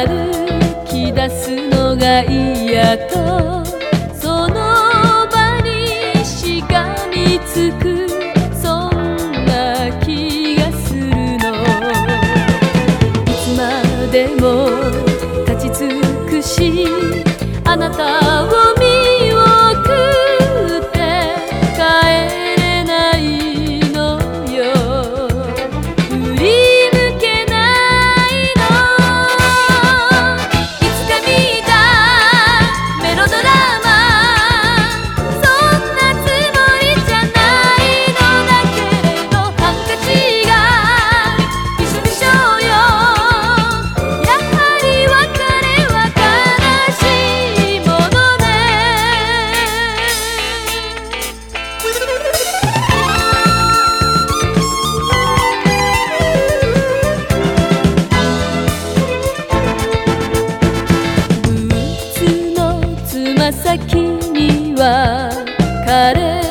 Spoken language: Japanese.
歩き出すのが嫌とその場にしがみつくそんな気がするの。いつまでも立ち尽くしあなたを先には枯れ